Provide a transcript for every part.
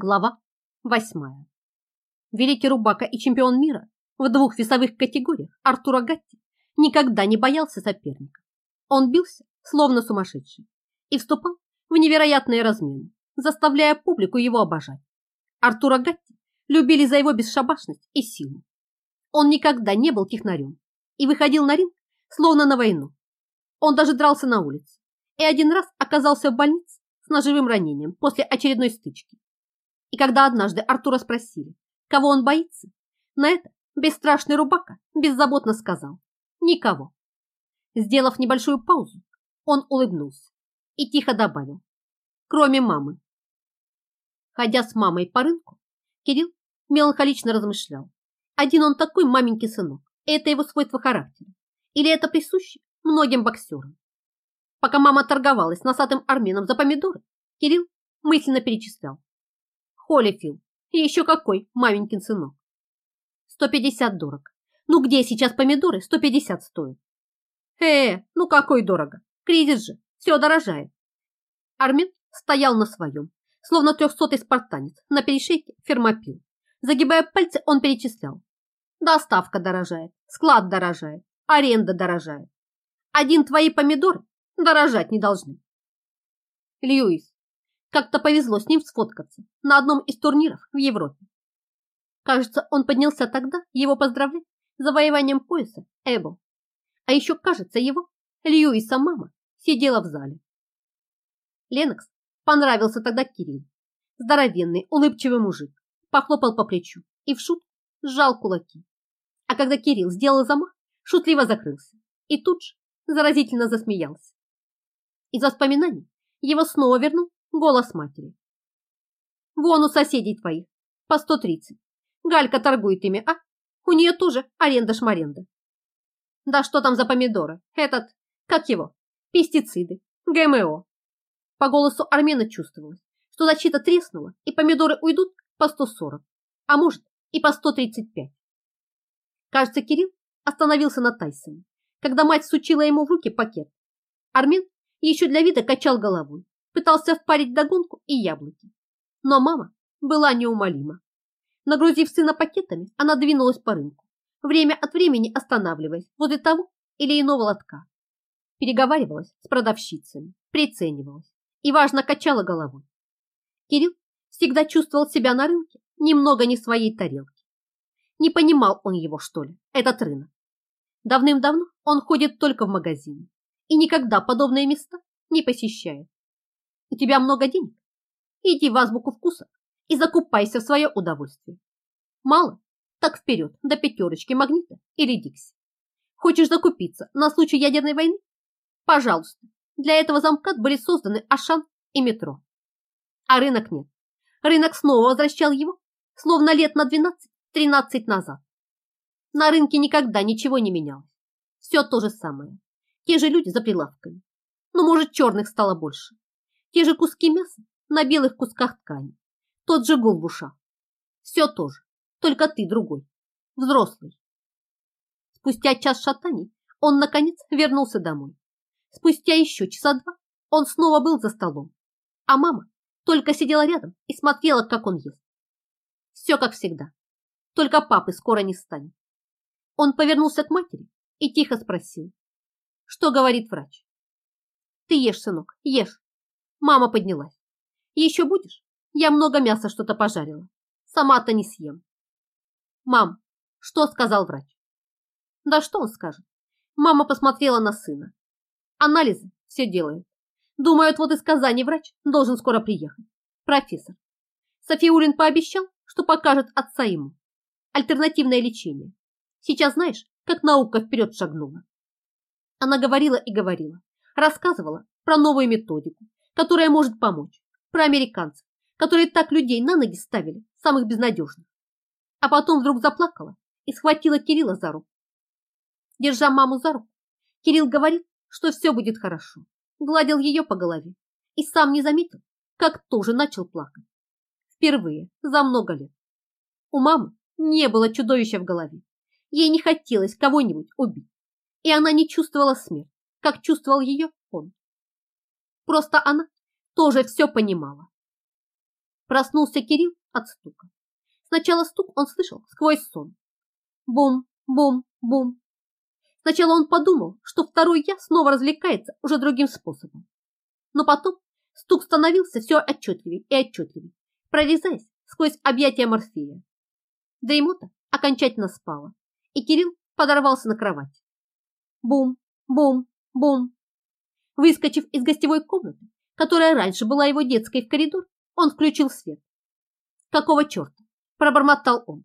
Глава восьмая. Великий рубака и чемпион мира в двух весовых категориях Артура Гатти никогда не боялся соперника. Он бился, словно сумасшедший, и вступал в невероятные размены, заставляя публику его обожать. Артура Гатти любили за его бесшабашность и силу. Он никогда не был технарем и выходил на ринг, словно на войну. Он даже дрался на улице и один раз оказался в больнице с ножевым ранением после очередной стычки. И когда однажды Артура спросили, кого он боится, на это бесстрашный Рубака беззаботно сказал «Никого». Сделав небольшую паузу, он улыбнулся и тихо добавил «Кроме мамы». Ходя с мамой по рынку, Кирилл меланхолично размышлял. Один он такой маменький сынок, это его свойство характера. Или это присуще многим боксерам. Пока мама торговалась с носатым арменом за помидоры, Кирилл мысленно перечислял. Холлифилд. И еще какой маменькин сынок. 150 дорого. Ну где сейчас помидоры 150 стоят? Э, ну какой дорого. Кризис же, все дорожает. Армин стоял на своем, словно трехсотый спартанец на перешейке фермопил. Загибая пальцы, он перечислял. Доставка дорожает, склад дорожает, аренда дорожает. Один твои помидоры дорожать не должны. Льюис, как-то повезло с ним сфоткаться на одном из турниров в Европе. Кажется, он поднялся тогда его поздравлять с завоеванием пояса Эбо. А еще, кажется, его, Льюиса мама, сидела в зале. Ленокс понравился тогда Кирилл. Здоровенный, улыбчивый мужик. Похлопал по плечу и в шут сжал кулаки. А когда Кирилл сделал замах, шутливо закрылся и тут же заразительно засмеялся. Из воспоминаний его снова вернул Голос матери. Вон у соседей твоих по 130. Галька торгует ими, а? У нее тоже аренда-шмаренда. Да что там за помидоры? Этот, как его, пестициды, ГМО. По голосу Армена чувствовалось, что защита треснула, и помидоры уйдут по 140, а может и по 135. Кажется, Кирилл остановился на Тайсоне, когда мать сучила ему в руки пакет. Армен еще для вида качал головой, пытался впарить догонку и яблоки. Но мама была неумолима. Нагрузив сына пакетами, она двинулась по рынку, время от времени останавливаясь возле того или иного лотка. Переговаривалась с продавщицами, приценивалась и, важно, качала головой. Кирилл всегда чувствовал себя на рынке немного не своей тарелки. Не понимал он его, что ли, этот рынок. Давным-давно он ходит только в магазины и никогда подобные места не посещает. У тебя много денег? Иди в азбуку вкуса и закупайся в свое удовольствие. Мало? Так вперед, до пятерочки магнита или дикси. Хочешь закупиться на случай ядерной войны? Пожалуйста, для этого замка были созданы Ашан и метро. А рынок нет. Рынок снова возвращал его, словно лет на 12-13 назад. На рынке никогда ничего не менялось. Все то же самое. Те же люди за прилавками. Но, может, черных стало больше. Те же куски мяса на белых кусках ткани. Тот же гул в ушах. Все то же, только ты другой, взрослый. Спустя час шатаний он, наконец, вернулся домой. Спустя еще часа два он снова был за столом, а мама только сидела рядом и смотрела, как он ест. Все как всегда, только папы скоро не станет. Он повернулся к матери и тихо спросил, что говорит врач. Ты ешь, сынок, ешь, Мама поднялась. Еще будешь? Я много мяса что-то пожарила. Сама-то не съем. Мам, что сказал врач? Да что он скажет? Мама посмотрела на сына. Анализы все делают. Думают, вот из Казани врач должен скоро приехать. Профессор. Софиулин пообещал, что покажет отца ему. Альтернативное лечение. Сейчас знаешь, как наука вперед шагнула. Она говорила и говорила, рассказывала про новую методику, которая может помочь, про американцев, которые так людей на ноги ставили, самых безнадежных. А потом вдруг заплакала и схватила Кирилла за руку. Держа маму за руку, Кирилл говорил, что все будет хорошо, гладил ее по голове и сам не заметил, как тоже начал плакать. Впервые за много лет. У мамы не было чудовища в голове. Ей не хотелось кого-нибудь убить, и она не чувствовала смерть, как чувствовал ее. Просто она тоже все понимала. Проснулся Кирилл от стука. Сначала стук он слышал сквозь сон. Бум, бум, бум. Сначала он подумал, что второй я снова развлекается уже другим способом. Но потом стук становился все отчетливее и отчетливее, прорезаясь сквозь объятия Морфея. Дремота окончательно спала, и Кирилл подорвался на кровать. Бум, бум, бум. Выскочив из гостевой комнаты, которая раньше была его детской в коридор, он включил свет. Какого черта? Пробормотал он.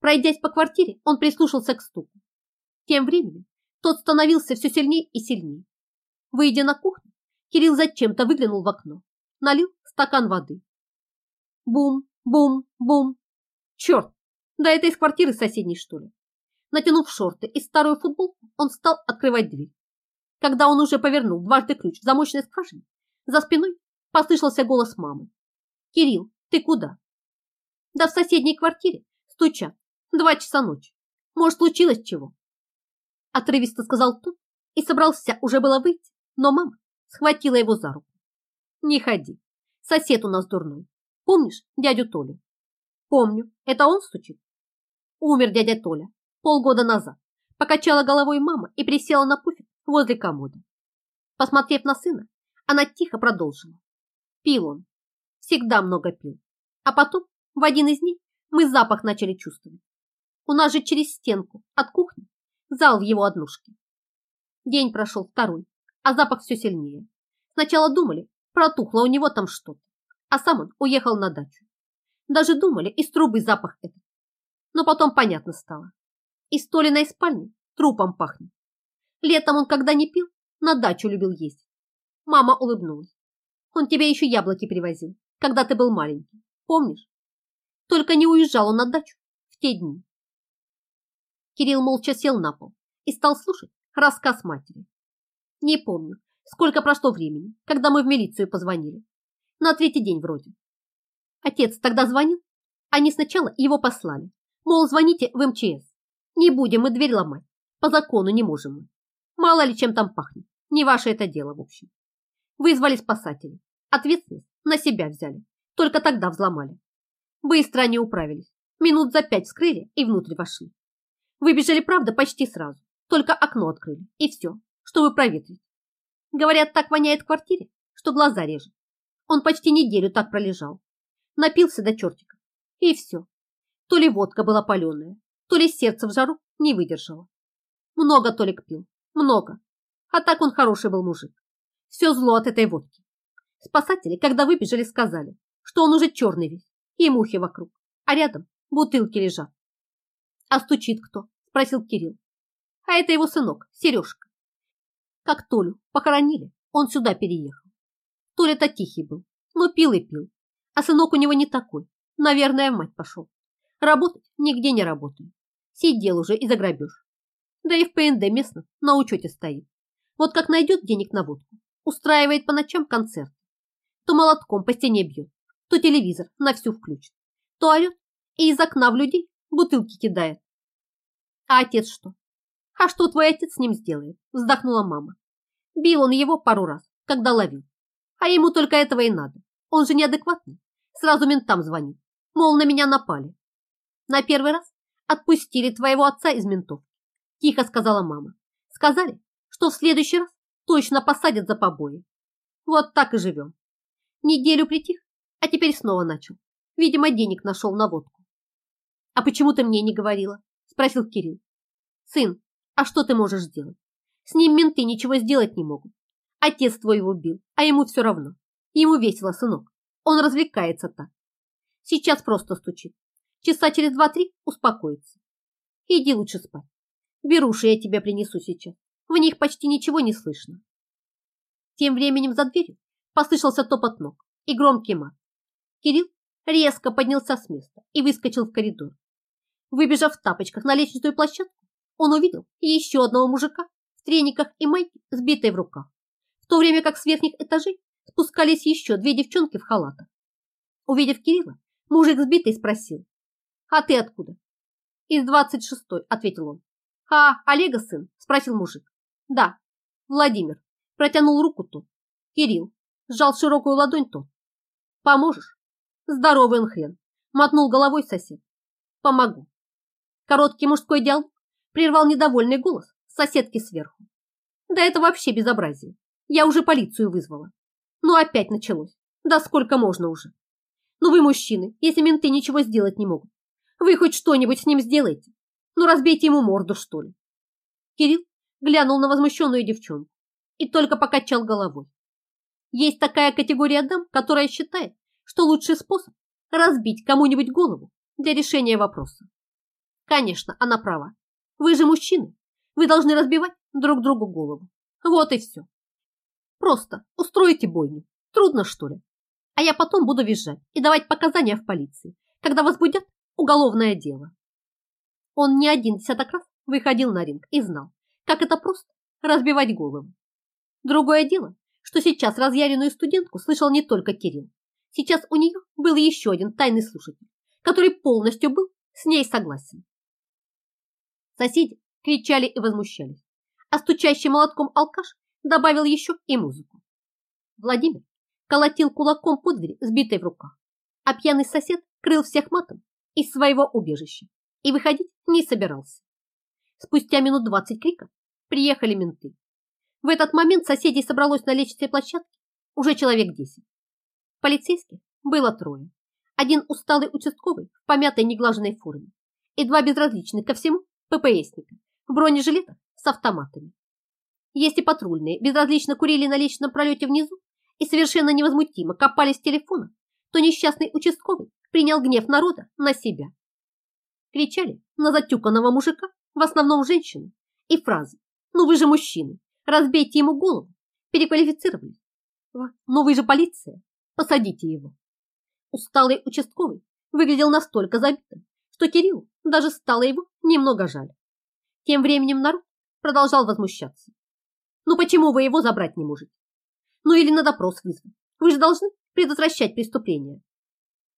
Пройдясь по квартире, он прислушался к стуку. Тем временем тот становился все сильнее и сильнее. Выйдя на кухню, Кирилл зачем-то выглянул в окно, налил стакан воды. Бум, бум, бум. Черт, да это из квартиры соседней, что ли? Натянув шорты и старую футболку, он стал открывать дверь. Когда он уже повернул дважды ключ в замочной скважине, за спиной послышался голос мамы. «Кирилл, ты куда?» «Да в соседней квартире стучат. Два часа ночи. Может, случилось чего?» Отрывисто сказал тот и собрался уже было выйти, но мама схватила его за руку. «Не ходи. Сосед у нас дурной. Помнишь дядю Толю?» «Помню. Это он стучит?» «Умер дядя Толя полгода назад. Покачала головой мама и присела на пуфик возле комода. Посмотрев на сына, она тихо продолжила. Пил он. Всегда много пил. А потом, в один из дней, мы запах начали чувствовать. У нас же через стенку от кухни зал в его однушке. День прошел второй, а запах все сильнее. Сначала думали, протухло у него там что-то, а сам он уехал на дачу. Даже думали, из трубы запах этот. Но потом понятно стало. Из Толиной спальни трупом пахнет. Летом он, когда не пил, на дачу любил есть. Мама улыбнулась. Он тебе еще яблоки привозил, когда ты был маленький. Помнишь? Только не уезжал он на дачу в те дни. Кирилл молча сел на пол и стал слушать рассказ матери. Не помню, сколько прошло времени, когда мы в милицию позвонили. На третий день вроде. Отец тогда звонил, они сначала его послали. Мол, звоните в МЧС. Не будем мы дверь ломать. По закону не можем мы. Мало ли чем там пахнет. Не ваше это дело, в общем. Вызвали спасателей. Ответственность на себя взяли. Только тогда взломали. Быстро они управились. Минут за пять вскрыли и внутрь вошли. Выбежали, правда, почти сразу. Только окно открыли. И все, чтобы проветрить. Говорят, так воняет в квартире, что глаза режет. Он почти неделю так пролежал. Напился до чертика. И все. То ли водка была паленая, то ли сердце в жару не выдержало. Много Толик пил, много. А так он хороший был мужик. Все зло от этой водки. Спасатели, когда выбежали, сказали, что он уже черный весь, и мухи вокруг, а рядом бутылки лежат. А стучит кто? Спросил Кирилл. А это его сынок, Сережка. Как Толю похоронили, он сюда переехал. Толя-то тихий был, но пил и пил. А сынок у него не такой. Наверное, в мать пошел. Работать нигде не работает. Сидел уже и за грабеж. Да и в ПНД местно на учете стоит. Вот как найдет денег на водку, устраивает по ночам концерт. То молотком по стене бьет, то телевизор на всю включит, то орет и из окна в людей бутылки кидает. А отец что? А что твой отец с ним сделает? Вздохнула мама. Бил он его пару раз, когда ловил. А ему только этого и надо. Он же неадекватный. Сразу ментам звонит. Мол, на меня напали. На первый раз отпустили твоего отца из ментов, тихо сказала мама. Сказали, что в следующий раз точно посадят за побои. Вот так и живем. Неделю притих, а теперь снова начал. Видимо, денег нашел на водку. А почему ты мне не говорила? Спросил Кирилл. Сын, а что ты можешь сделать? С ним менты ничего сделать не могут. Отец твой его убил, а ему все равно. Ему весело, сынок. Он развлекается так. Сейчас просто стучит. Часа через два-три успокоится. Иди лучше спать. Беруши я тебе принесу сейчас. В них почти ничего не слышно. Тем временем за дверью послышался топот ног и громкий мат. Кирилл резко поднялся с места и выскочил в коридор. Выбежав в тапочках на лестничную площадку, он увидел еще одного мужика в трениках и майке, сбитой в руках, в то время как с верхних этажей спускались еще две девчонки в халатах. Увидев Кирилла, мужик сбитый спросил, а ты откуда? Из двадцать шестой, ответил он. А, Олега сын? Спросил мужик. Да, Владимир. Протянул руку тот. Кирилл. Сжал широкую ладонь тот. Поможешь? Здоровый он хрен. Мотнул головой сосед. Помогу. Короткий мужской диалог прервал недовольный голос соседки сверху. Да это вообще безобразие. Я уже полицию вызвала. Ну опять началось. Да сколько можно уже? Ну вы мужчины, если менты ничего сделать не могут. Вы хоть что-нибудь с ним сделаете. Ну разбейте ему морду, что ли. Кирилл глянул на возмущенную девчонку и только покачал головой. Есть такая категория дам, которая считает, что лучший способ – разбить кому-нибудь голову для решения вопроса. Конечно, она права. Вы же мужчины. Вы должны разбивать друг другу голову. Вот и все. Просто устроите бойню. Трудно, что ли? А я потом буду визжать и давать показания в полиции, когда возбудят уголовное дело. Он не один десяток раз выходил на ринг и знал, как это просто разбивать голову. Другое дело, что сейчас разъяренную студентку слышал не только Кирилл. Сейчас у нее был еще один тайный слушатель, который полностью был с ней согласен. Соседи кричали и возмущались, а стучащий молотком алкаш добавил еще и музыку. Владимир колотил кулаком по двери, сбитой в руках, а пьяный сосед крыл всех матом из своего убежища и выходить не собирался. Спустя минут двадцать крика приехали менты. В этот момент соседей собралось на лестничной площадке уже человек десять. Полицейских было трое. Один усталый участковый в помятой неглаженной форме и два безразличных ко всему ППСника в бронежилетах с автоматами. Если патрульные безразлично курили на лестничном пролете внизу и совершенно невозмутимо копались с телефона, то несчастный участковый принял гнев народа на себя. Кричали на затюканного мужика, в основном женщины, и фразы «Ну вы же мужчины, разбейте ему голову», переквалифицировали. «Ну вы же полиция, посадите его». Усталый участковый выглядел настолько забитым, что Кириллу даже стало его немного жаль. Тем временем народ продолжал возмущаться. «Ну почему вы его забрать не можете? Ну или на допрос вызвать? Вы же должны предотвращать преступления».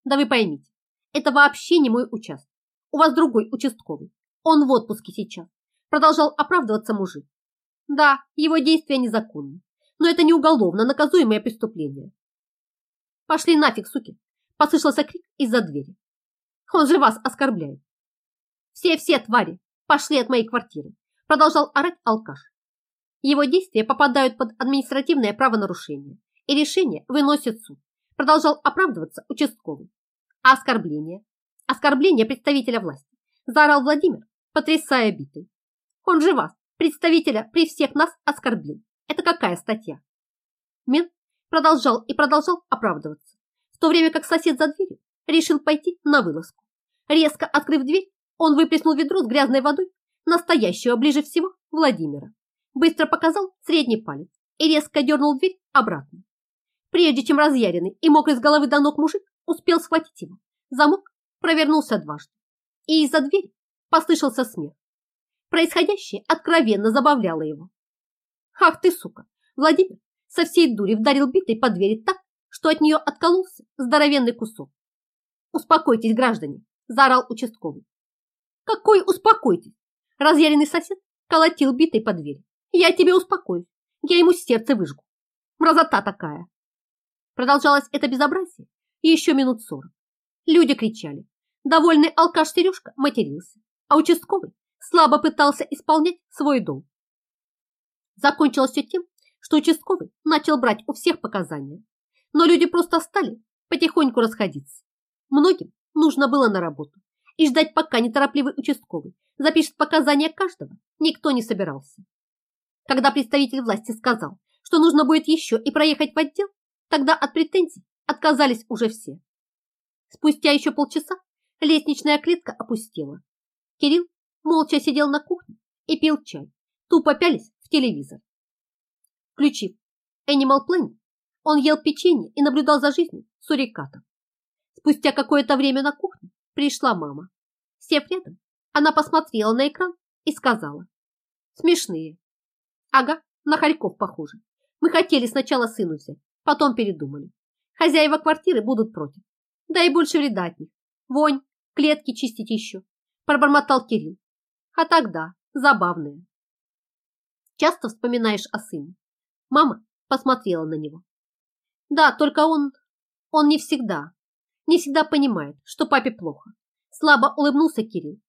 Да вы поймите, это вообще не мой участок. У вас другой участковый. Он в отпуске сейчас. Продолжал оправдываться мужик. Да, его действия незаконны, но это не уголовно наказуемое преступление. Пошли нафиг, суки, послышался крик из-за двери. Он же вас оскорбляет. Все-все твари, пошли от моей квартиры, продолжал орать алкаш. Его действия попадают под административное правонарушение, и решение выносит суд. Продолжал оправдываться участковый. А оскорбление? Оскорбление представителя власти. Заорал Владимир, потрясая битой. Он же вас, представителя, при всех нас оскорбил. Это какая статья? Мент продолжал и продолжал оправдываться, в то время как сосед за дверью решил пойти на вылазку. Резко открыв дверь, он выплеснул ведро с грязной водой, настоящего ближе всего Владимира. Быстро показал средний палец и резко дернул дверь обратно. Прежде чем разъяренный и мокрый с головы до ног мужик успел схватить его, замок провернулся дважды, и из-за двери послышался смех. Происходящее откровенно забавляло его. «Ах ты, сука!» Владимир со всей дури вдарил битой по двери так, что от нее откололся здоровенный кусок. «Успокойтесь, граждане!» – заорал участковый. «Какой успокойтесь?» Разъяренный сосед колотил битой по двери. «Я тебе успокоюсь, я ему сердце выжгу. Мразота такая!» Продолжалось это безобразие еще минут сорок. Люди кричали. Довольный алкаш Сережка матерился, а участковый слабо пытался исполнять свой долг. Закончилось все тем, что участковый начал брать у всех показания, но люди просто стали потихоньку расходиться. Многим нужно было на работу, и ждать, пока неторопливый участковый запишет показания каждого, никто не собирался. Когда представитель власти сказал, что нужно будет еще и проехать в отдел, Тогда от претензий отказались уже все. Спустя еще полчаса лестничная клетка опустела. Кирилл молча сидел на кухне и пил чай, тупо пялись в телевизор. Включив Animal Planet, он ел печенье и наблюдал за жизнью сурикатов. Спустя какое-то время на кухню пришла мама. Сев рядом, она посмотрела на экран и сказала. Смешные. Ага, на хорьков похоже. Мы хотели сначала сыну взять, Потом передумали. Хозяева квартиры будут против. Да и больше вреда от них. Вонь, клетки чистить еще. Пробормотал Кирилл. А тогда забавные. Часто вспоминаешь о сыне. Мама посмотрела на него. Да, только он... Он не всегда. не всегда понимает, что папе плохо. Слабо улыбнулся Кирилл.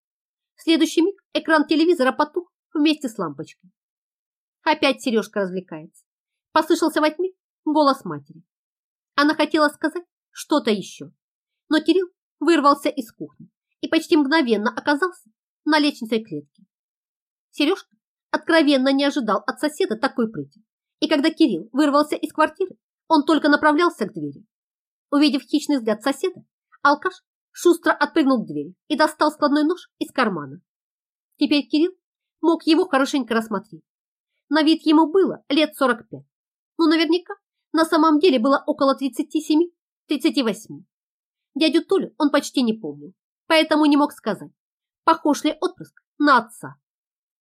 В следующий миг экран телевизора потух вместе с лампочкой. Опять Сережка развлекается. Послышался во тьме голос матери. Она хотела сказать что-то еще, но Кирилл вырвался из кухни и почти мгновенно оказался на лестничной клетке. Сережка откровенно не ожидал от соседа такой прыти, и когда Кирилл вырвался из квартиры, он только направлялся к двери. Увидев хищный взгляд соседа, алкаш шустро отпрыгнул к двери и достал складной нож из кармана. Теперь Кирилл мог его хорошенько рассмотреть. На вид ему было лет 45, но наверняка на самом деле было около 37-38. Дядю Толю он почти не помнил, поэтому не мог сказать, похож ли отпрыск на отца.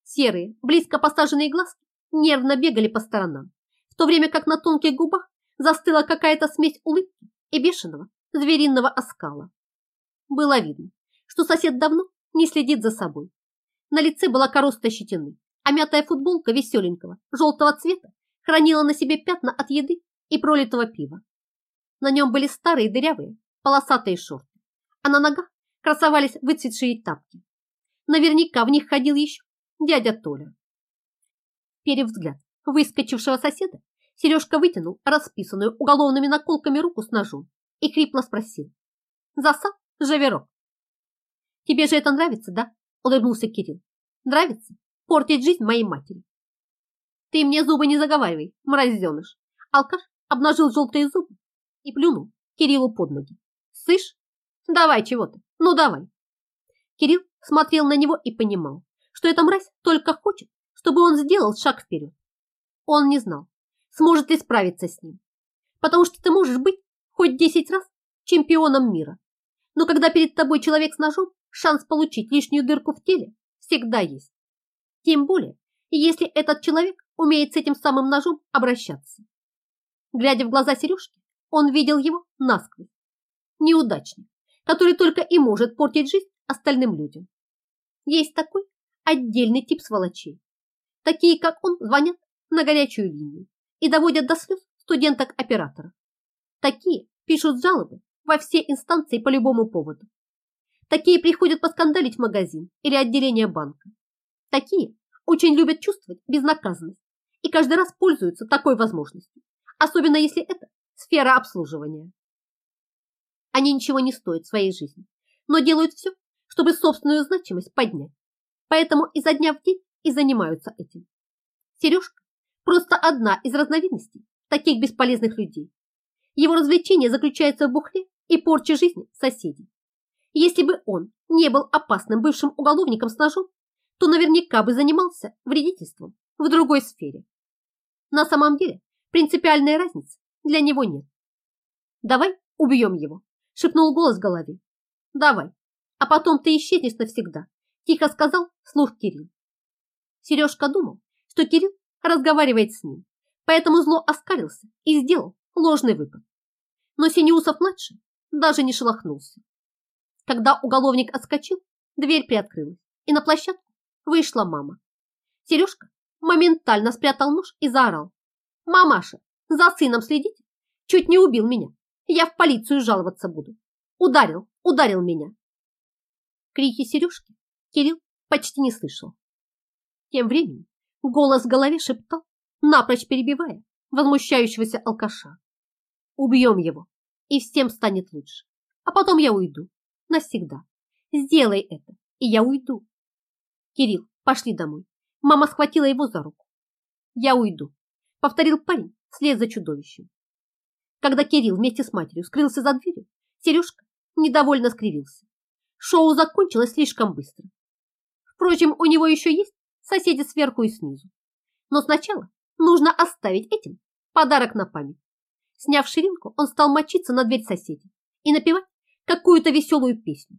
Серые, близко посаженные глазки нервно бегали по сторонам, в то время как на тонких губах застыла какая-то смесь улыбки и бешеного звериного оскала. Было видно, что сосед давно не следит за собой. На лице была короста щетины, а мятая футболка веселенького, желтого цвета хранила на себе пятна от еды и пролитого пива. На нем были старые дырявые, полосатые шорты, а на ногах красовались выцветшие тапки. Наверняка в них ходил еще дядя Толя. Перев взгляд выскочившего соседа, Сережка вытянул расписанную уголовными наколками руку с ножом и хрипло спросил. «Засад, Жаверок?» «Тебе же это нравится, да?» – улыбнулся Кирилл. «Нравится портить жизнь моей матери?» «Ты мне зубы не заговаривай, мразеныш!» Алкаш обнажил желтые зубы и плюнул Кириллу под ноги. «Сышь? Давай чего-то, ну давай!» Кирилл смотрел на него и понимал, что эта мразь только хочет, чтобы он сделал шаг вперед. Он не знал, сможет ли справиться с ним. Потому что ты можешь быть хоть 10 раз чемпионом мира. Но когда перед тобой человек с ножом, шанс получить лишнюю дырку в теле всегда есть. Тем более, если этот человек умеет с этим самым ножом обращаться. Глядя в глаза Сережки, он видел его насквозь. Неудачник, который только и может портить жизнь остальным людям. Есть такой отдельный тип сволочей. Такие, как он, звонят на горячую линию и доводят до слез студенток-операторов. Такие пишут жалобы во все инстанции по любому поводу. Такие приходят поскандалить в магазин или отделение банка. Такие очень любят чувствовать безнаказанность и каждый раз пользуются такой возможностью, особенно если это сфера обслуживания. Они ничего не стоят в своей жизни, но делают все, чтобы собственную значимость поднять. Поэтому изо дня в день и занимаются этим. Сережка Просто одна из разновидностей таких бесполезных людей. Его развлечение заключается в бухле и порче жизни соседей. Если бы он не был опасным бывшим уголовником с ножом, то наверняка бы занимался вредительством в другой сфере. На самом деле принципиальной разницы для него нет. «Давай убьем его», – шепнул голос в голове. «Давай, а потом ты исчезнешь навсегда», – тихо сказал слух Кирилл. Сережка думал, что Кирилл разговаривает с ним, поэтому зло оскалился и сделал ложный выпад. Но Синеусов-младший даже не шелохнулся. Когда уголовник отскочил, дверь приоткрылась, и на площадку вышла мама. Сережка моментально спрятал нож и заорал. «Мамаша, за сыном следите? Чуть не убил меня. Я в полицию жаловаться буду. Ударил, ударил меня». Крики Сережки Кирилл почти не слышал. Тем временем Голос в голове шептал, напрочь перебивая возмущающегося алкаша. Убьем его, и всем станет лучше. А потом я уйду. Навсегда. Сделай это, и я уйду. Кирилл, пошли домой. Мама схватила его за руку. Я уйду, повторил парень вслед за чудовищем. Когда Кирилл вместе с матерью скрылся за дверью, Сережка недовольно скривился. Шоу закончилось слишком быстро. Впрочем, у него еще есть соседи сверху и снизу. Но сначала нужно оставить этим подарок на память. Сняв ширинку, он стал мочиться на дверь соседей и напевать какую-то веселую песню.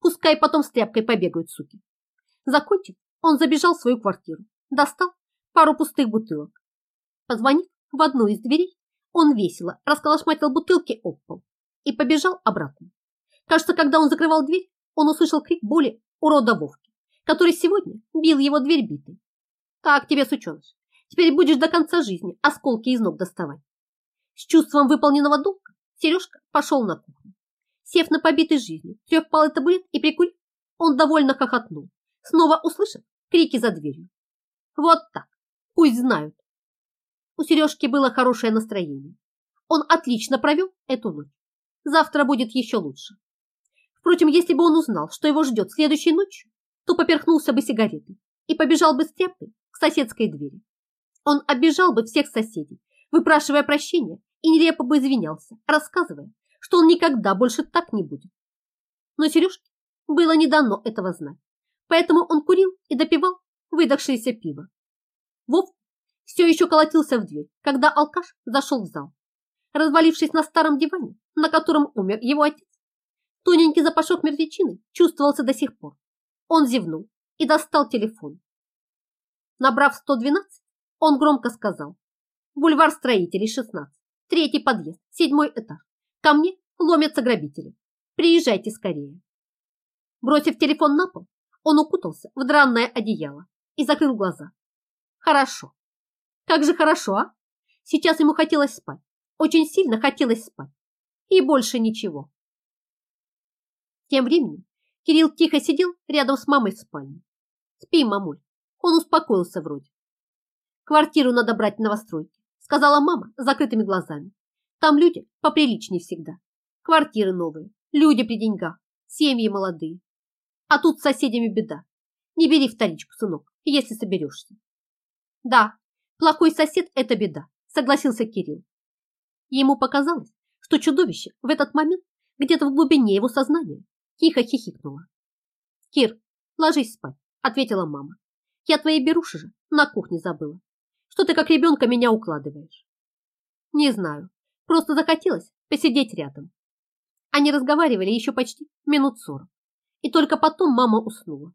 Пускай потом с тряпкой побегают суки. Закончив, он забежал в свою квартиру, достал пару пустых бутылок. Позвонив в одну из дверей, он весело расколошматил бутылки об пол и побежал обратно. Кажется, когда он закрывал дверь, он услышал крик боли урода Вовки который сегодня бил его дверь битой. Так тебе, сученыш, теперь будешь до конца жизни осколки из ног доставать. С чувством выполненного долга Сережка пошел на кухню. Сев на побитый жизнью трехпалый табурет и прикурив, он довольно хохотнул, снова услышав крики за дверью. Вот так, пусть знают. У Сережки было хорошее настроение. Он отлично провел эту ночь. Завтра будет еще лучше. Впрочем, если бы он узнал, что его ждет следующей ночью, то поперхнулся бы сигаретой и побежал бы с тряпкой к соседской двери. Он обижал бы всех соседей, выпрашивая прощения и нелепо бы извинялся, рассказывая, что он никогда больше так не будет. Но Сережке было не дано этого знать, поэтому он курил и допивал выдохшееся пиво. Вов все еще колотился в дверь, когда алкаш зашел в зал. Развалившись на старом диване, на котором умер его отец, тоненький запашок мертвечины чувствовался до сих пор. Он зевнул и достал телефон. Набрав 112, он громко сказал. Бульвар строителей, 16, третий подъезд, седьмой этаж. Ко мне ломятся грабители. Приезжайте скорее. Бросив телефон на пол, он укутался в дранное одеяло и закрыл глаза. Хорошо. Как же хорошо, а? Сейчас ему хотелось спать. Очень сильно хотелось спать. И больше ничего. Тем временем Кирилл тихо сидел рядом с мамой в спальне. Спи, мамуль. Он успокоился вроде. Квартиру надо брать в новостройке, сказала мама с закрытыми глазами. Там люди поприличнее всегда. Квартиры новые, люди при деньгах, семьи молодые. А тут с соседями беда. Не бери вторичку, сынок, если соберешься. Да, плохой сосед – это беда, согласился Кирилл. Ему показалось, что чудовище в этот момент где-то в глубине его сознания тихо хихикнуло. «Кир, ложись спать», – ответила мама. «Я твои беруши же на кухне забыла. Что ты как ребенка меня укладываешь?» «Не знаю. Просто захотелось посидеть рядом». Они разговаривали еще почти минут сорок. И только потом мама уснула.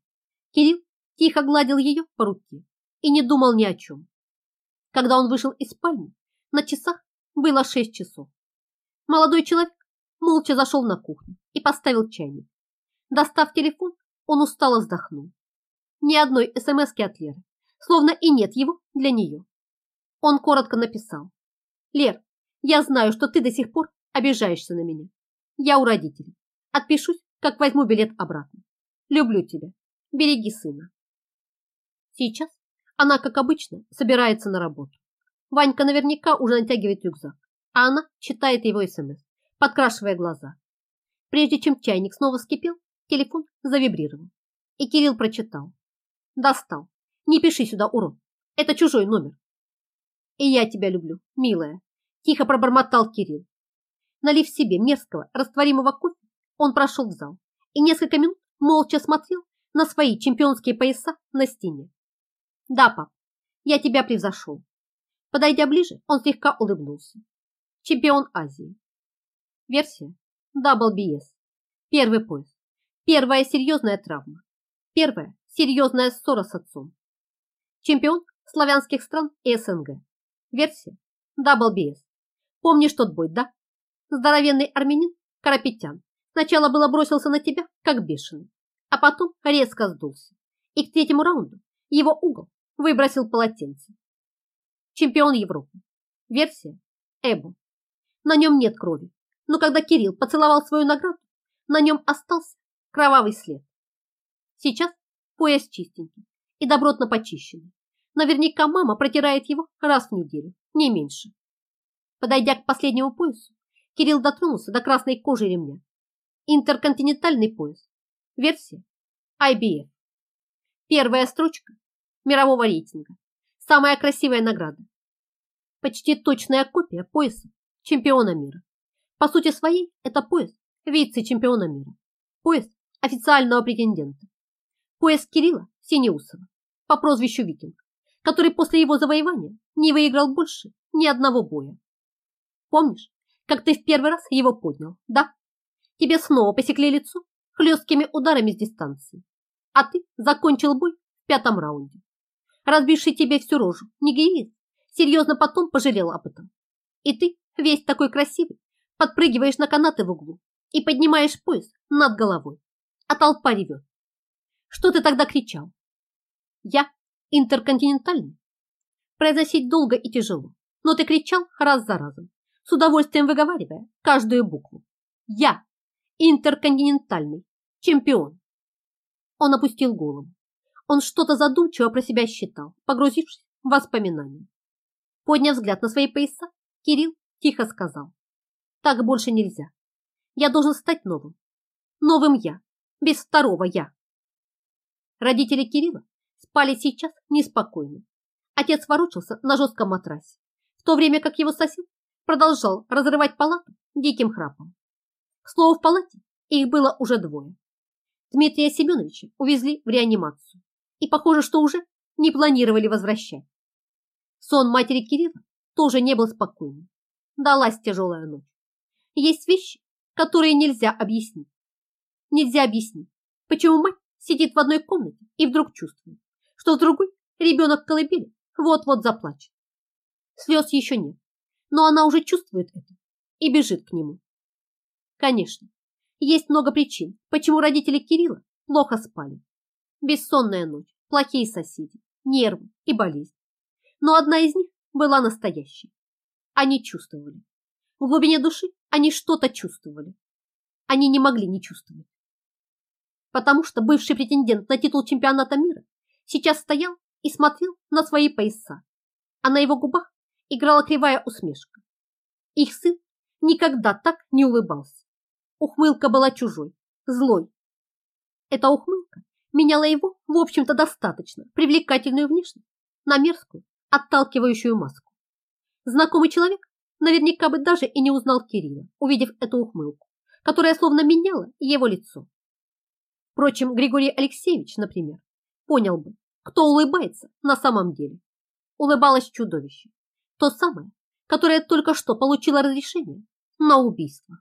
Кирилл тихо гладил ее по руке и не думал ни о чем. Когда он вышел из спальни, на часах было шесть часов. Молодой человек молча зашел на кухню и поставил чайник. Достав телефон, он устало вздохнул. Ни одной смс от Леры, словно и нет его для нее. Он коротко написал. «Лер, я знаю, что ты до сих пор обижаешься на меня. Я у родителей. Отпишусь, как возьму билет обратно. Люблю тебя. Береги сына». Сейчас она, как обычно, собирается на работу. Ванька наверняка уже натягивает рюкзак, а она читает его СМС, подкрашивая глаза. Прежде чем чайник снова вскипел, телефон завибрировал, и Кирилл прочитал. «Достал. Не пиши сюда, урод. Это чужой номер. «И я тебя люблю, милая», – тихо пробормотал Кирилл. Налив себе мерзкого растворимого кофе, он прошел в зал и несколько минут молча смотрел на свои чемпионские пояса на стене. «Да, пап, я тебя превзошел». Подойдя ближе, он слегка улыбнулся. Чемпион Азии. Версия WBS. Первый пояс. Первая серьезная травма. Первая серьезная ссора с отцом. Чемпион славянских стран и СНГ. Версия Double BS. Помнишь тот бой, да? Здоровенный армянин Карапетян сначала было бросился на тебя, как бешеный, а потом резко сдулся. И к третьему раунду его угол выбросил полотенце. Чемпион Европы. Версия Эбо. На нем нет крови, но когда Кирилл поцеловал свою награду, на нем остался кровавый след. Сейчас пояс чистенький и добротно почищенный. Наверняка мама протирает его раз в неделю, не меньше. Подойдя к последнему поясу, Кирилл дотронулся до красной кожи ремня. Интерконтинентальный пояс. Версия IBF. Первая строчка мирового рейтинга. Самая красивая награда. Почти точная копия пояса чемпиона мира. По сути своей, это пояс вице-чемпиона мира. Пояс официального претендента. Пояс Кирилла Синеусова по прозвищу Викинг который после его завоевания не выиграл больше ни одного боя. Помнишь, как ты в первый раз его поднял, да? Тебе снова посекли лицо хлесткими ударами с дистанции, а ты закончил бой в пятом раунде. Разбивший тебе всю рожу нигериец серьезно потом пожалел об этом. И ты, весь такой красивый, подпрыгиваешь на канаты в углу и поднимаешь пояс над головой, а толпа ревет. Что ты тогда кричал? Я интерконтинентальный. Произносить долго и тяжело, но ты кричал раз за разом, с удовольствием выговаривая каждую букву. Я интерконтинентальный чемпион. Он опустил голову. Он что-то задумчиво про себя считал, погрузившись в воспоминания. Подняв взгляд на свои пояса, Кирилл тихо сказал. Так больше нельзя. Я должен стать новым. Новым я, без второго я. Родители Кирилла спали сейчас неспокойно. Отец ворочался на жестком матрасе, в то время как его сосед продолжал разрывать палату диким храпом. К слову, в палате их было уже двое. Дмитрия Семеновича увезли в реанимацию и, похоже, что уже не планировали возвращать. Сон матери Кирилла тоже не был спокойным. Далась тяжелая ночь. Есть вещи, которые нельзя объяснить. Нельзя объяснить, почему мать сидит в одной комнате и вдруг чувствует, что в другой ребенок колыбели вот-вот заплачет. Слез еще нет, но она уже чувствует это и бежит к нему. Конечно, есть много причин, почему родители Кирилла плохо спали. Бессонная ночь, плохие соседи, нервы и болезнь. Но одна из них была настоящей. Они чувствовали. В глубине души они что-то чувствовали. Они не могли не чувствовать. Потому что бывший претендент на титул чемпионата мира сейчас стоял и смотрел на свои пояса, а на его губах играла кривая усмешка. Их сын никогда так не улыбался. Ухмылка была чужой, злой. Эта ухмылка меняла его, в общем-то, достаточно привлекательную внешность на мерзкую, отталкивающую маску. Знакомый человек наверняка бы даже и не узнал Кирилла, увидев эту ухмылку, которая словно меняла его лицо. Впрочем, Григорий Алексеевич, например, понял бы, кто улыбается на самом деле. Улыбалось чудовище, то самое, которое только что получило разрешение на убийство.